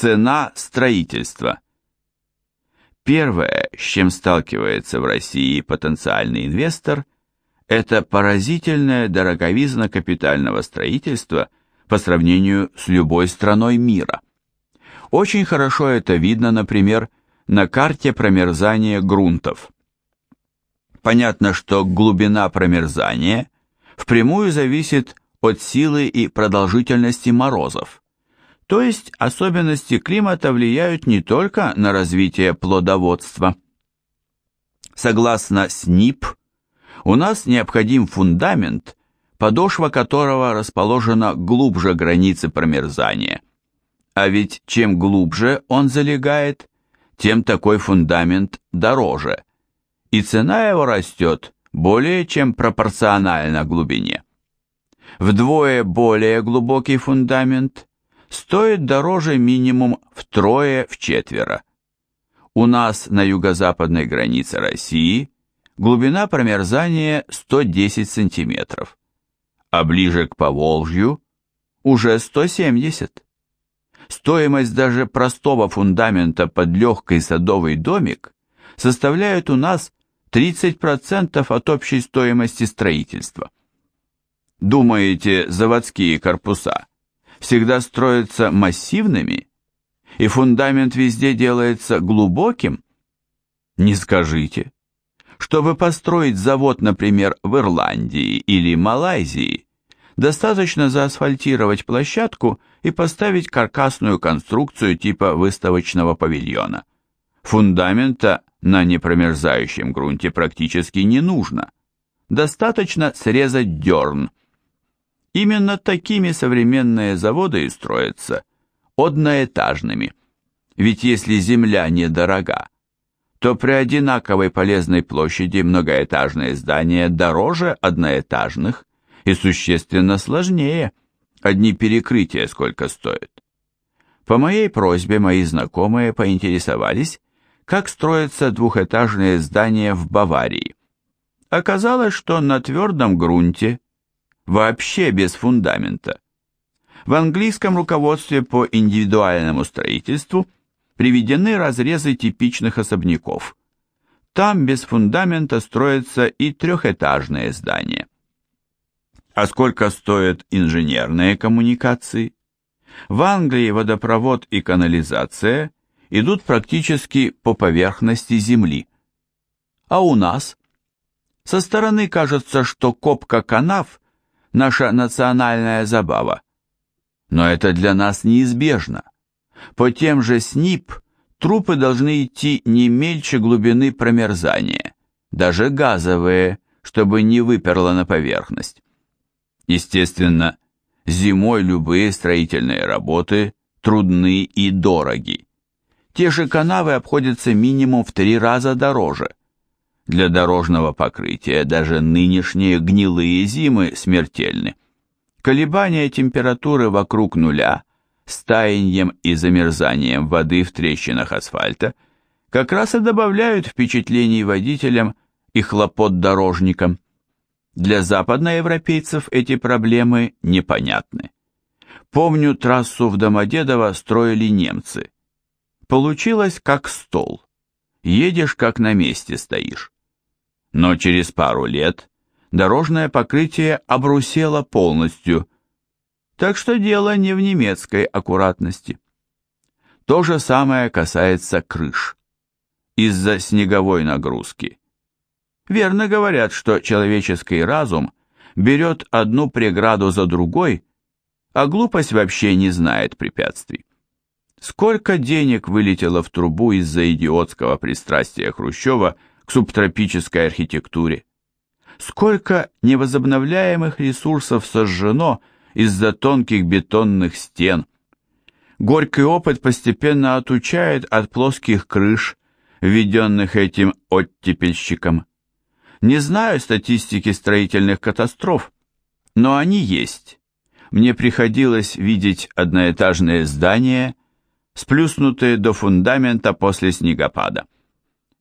Цена строительства. Первое, с чем сталкивается в России потенциальный инвестор, это поразительная дороговизна капитального строительства по сравнению с любой страной мира. Очень хорошо это видно, например, на карте промерзания грунтов. Понятно, что глубина промерзания впрямую зависит от силы и продолжительности морозов. То есть особенности климата влияют не только на развитие плодоводства. Согласно СНИП, у нас необходим фундамент, подошва которого расположена глубже границы промерзания. А ведь чем глубже он залегает, тем такой фундамент дороже, и цена его растет более чем пропорционально глубине. Вдвое более глубокий фундамент стоит дороже минимум втрое-вчетверо. У нас на юго-западной границе России глубина промерзания 110 сантиметров, а ближе к Поволжью уже 170 стоимость даже простого фундамента под легкий садовый домик составляет у нас 30% от общей стоимости строительства. Думаете, заводские корпуса всегда строятся массивными, и фундамент везде делается глубоким? Не скажите. Чтобы построить завод, например, в Ирландии или Малайзии, достаточно заасфальтировать площадку и поставить каркасную конструкцию типа выставочного павильона. Фундамента на непромерзающем грунте практически не нужно. Достаточно срезать дерн. Именно такими современные заводы и строятся, одноэтажными. Ведь если земля недорога, то при одинаковой полезной площади многоэтажные здания дороже одноэтажных и существенно сложнее. Одни перекрытия сколько стоят. По моей просьбе мои знакомые поинтересовались, как строятся двухэтажные здания в Баварии. Оказалось, что на твердом грунте, вообще без фундамента. В английском руководстве по индивидуальному строительству приведены разрезы типичных особняков. Там без фундамента строятся и трехэтажные здания. А сколько стоят инженерные коммуникации? В Англии водопровод и канализация идут практически по поверхности земли. А у нас? Со стороны кажется, что копка канав – наша национальная забава. Но это для нас неизбежно. По тем же СНИП трупы должны идти не мельче глубины промерзания, даже газовые, чтобы не выперло на поверхность. Естественно, зимой любые строительные работы трудны и дороги. Те же канавы обходятся минимум в три раза дороже. Для дорожного покрытия даже нынешние гнилые зимы смертельны. Колебания температуры вокруг нуля, с таянием и замерзанием воды в трещинах асфальта как раз и добавляют впечатлений водителям и хлопот дорожникам. Для западноевропейцев эти проблемы непонятны. Помню, трассу в Домодедово строили немцы. Получилось как стол. Едешь, как на месте стоишь. Но через пару лет дорожное покрытие обрусело полностью, так что дело не в немецкой аккуратности. То же самое касается крыш. Из-за снеговой нагрузки Верно говорят, что человеческий разум берет одну преграду за другой, а глупость вообще не знает препятствий. Сколько денег вылетело в трубу из-за идиотского пристрастия Хрущева к субтропической архитектуре? Сколько невозобновляемых ресурсов сожжено из-за тонких бетонных стен? Горький опыт постепенно отучает от плоских крыш, введенных этим оттепельщиком. Не знаю статистики строительных катастроф, но они есть. Мне приходилось видеть одноэтажные здания, сплюснутые до фундамента после снегопада.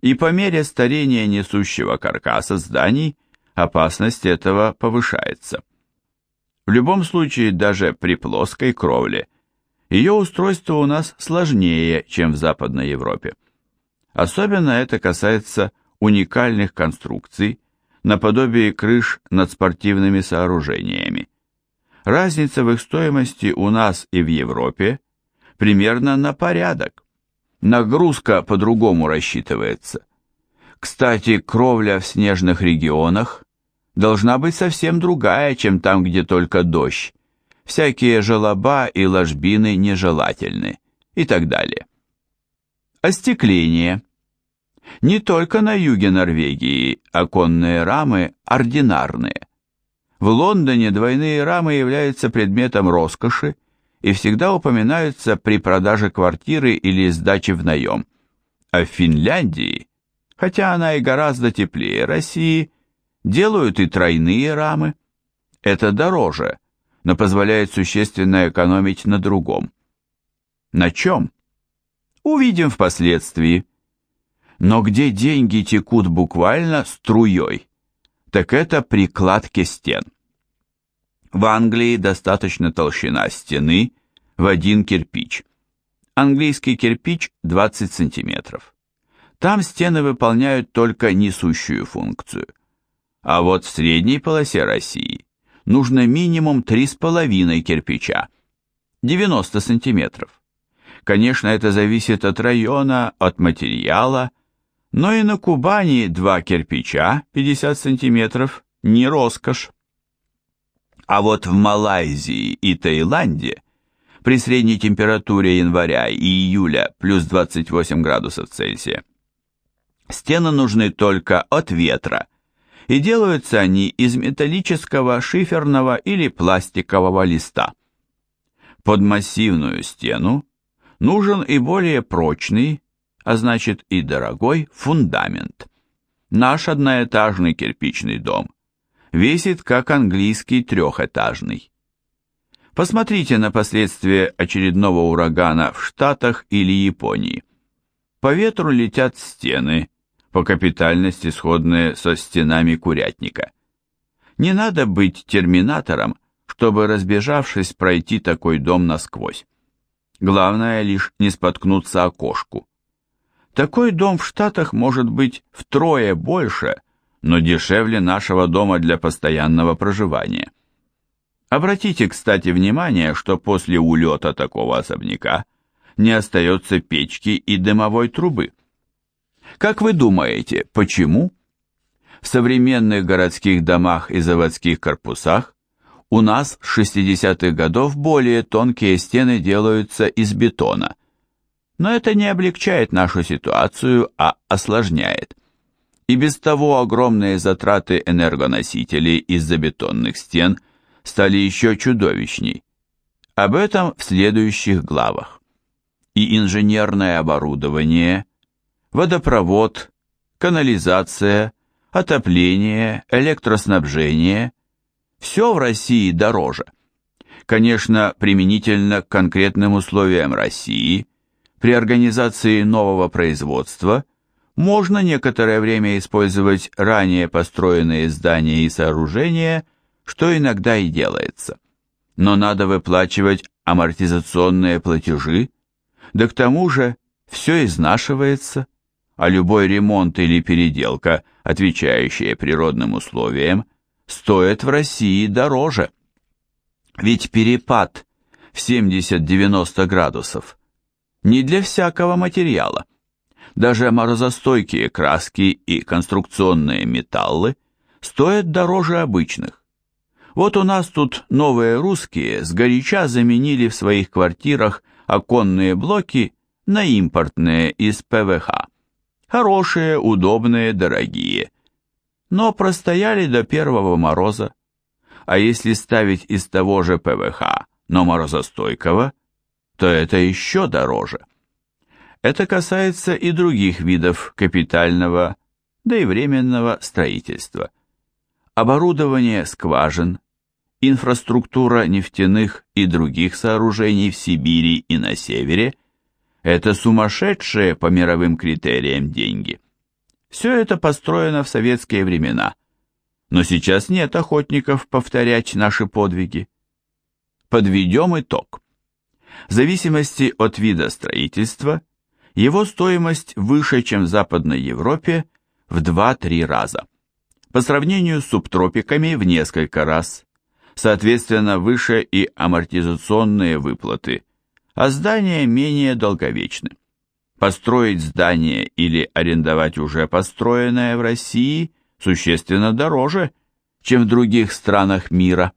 И по мере старения несущего каркаса зданий опасность этого повышается. В любом случае, даже при плоской кровле, Ее устройство у нас сложнее, чем в Западной Европе. Особенно это касается уникальных конструкций, наподобие крыш над спортивными сооружениями. Разница в их стоимости у нас и в Европе примерно на порядок. Нагрузка по-другому рассчитывается. Кстати, кровля в снежных регионах должна быть совсем другая, чем там, где только дождь. Всякие желоба и ложбины нежелательны и так далее. Остекление. Не только на юге Норвегии оконные рамы ординарные. В Лондоне двойные рамы являются предметом роскоши и всегда упоминаются при продаже квартиры или сдаче в наем. А в Финляндии, хотя она и гораздо теплее России, делают и тройные рамы. Это дороже, но позволяет существенно экономить на другом. На чем? Увидим впоследствии. Но где деньги текут буквально струей, так это при кладке стен. В Англии достаточно толщина стены в один кирпич. Английский кирпич 20 сантиметров. Там стены выполняют только несущую функцию. А вот в средней полосе России нужно минимум 3,5 кирпича, 90 сантиметров. Конечно, это зависит от района, от материала, но и на Кубани два кирпича, 50 сантиметров, не роскошь. А вот в Малайзии и Таиланде при средней температуре января и июля плюс 28 градусов Цельсия стены нужны только от ветра, и делаются они из металлического, шиферного или пластикового листа. Под массивную стену нужен и более прочный, а значит и дорогой фундамент. Наш одноэтажный кирпичный дом весит как английский трехэтажный. Посмотрите на последствия очередного урагана в Штатах или Японии. По ветру летят стены, по капитальности сходные со стенами курятника. Не надо быть терминатором, чтобы, разбежавшись, пройти такой дом насквозь. Главное лишь не споткнуться о кошку. Такой дом в Штатах может быть втрое больше, но дешевле нашего дома для постоянного проживания. Обратите, кстати, внимание, что после улета такого особняка не остается печки и дымовой трубы. Как вы думаете, почему? В современных городских домах и заводских корпусах у нас с 60-х годов более тонкие стены делаются из бетона – но это не облегчает нашу ситуацию, а осложняет. И без того огромные затраты энергоносителей из-за бетонных стен стали еще чудовищней. Об этом в следующих главах. И инженерное оборудование, водопровод, канализация, отопление, электроснабжение – все в России дороже. Конечно, применительно к конкретным условиям России – при организации нового производства можно некоторое время использовать ранее построенные здания и сооружения, что иногда и делается. Но надо выплачивать амортизационные платежи, да к тому же все изнашивается, а любой ремонт или переделка, отвечающая природным условиям, стоит в России дороже. Ведь перепад в 70-90 градусов не для всякого материала. Даже морозостойкие краски и конструкционные металлы стоят дороже обычных. Вот у нас тут новые русские сгоряча заменили в своих квартирах оконные блоки на импортные из ПВХ. Хорошие, удобные, дорогие. Но простояли до первого мороза. А если ставить из того же ПВХ, но морозостойкого, то это еще дороже. Это касается и других видов капитального, да и временного строительства. Оборудование скважин, инфраструктура нефтяных и других сооружений в Сибири и на севере – это сумасшедшие по мировым критериям деньги. Все это построено в советские времена, но сейчас нет охотников повторять наши подвиги. Подведем итог. В зависимости от вида строительства, его стоимость выше, чем в Западной Европе, в 2-3 раза. По сравнению с субтропиками в несколько раз. Соответственно, выше и амортизационные выплаты, а здания менее долговечны. Построить здание или арендовать уже построенное в России существенно дороже, чем в других странах мира.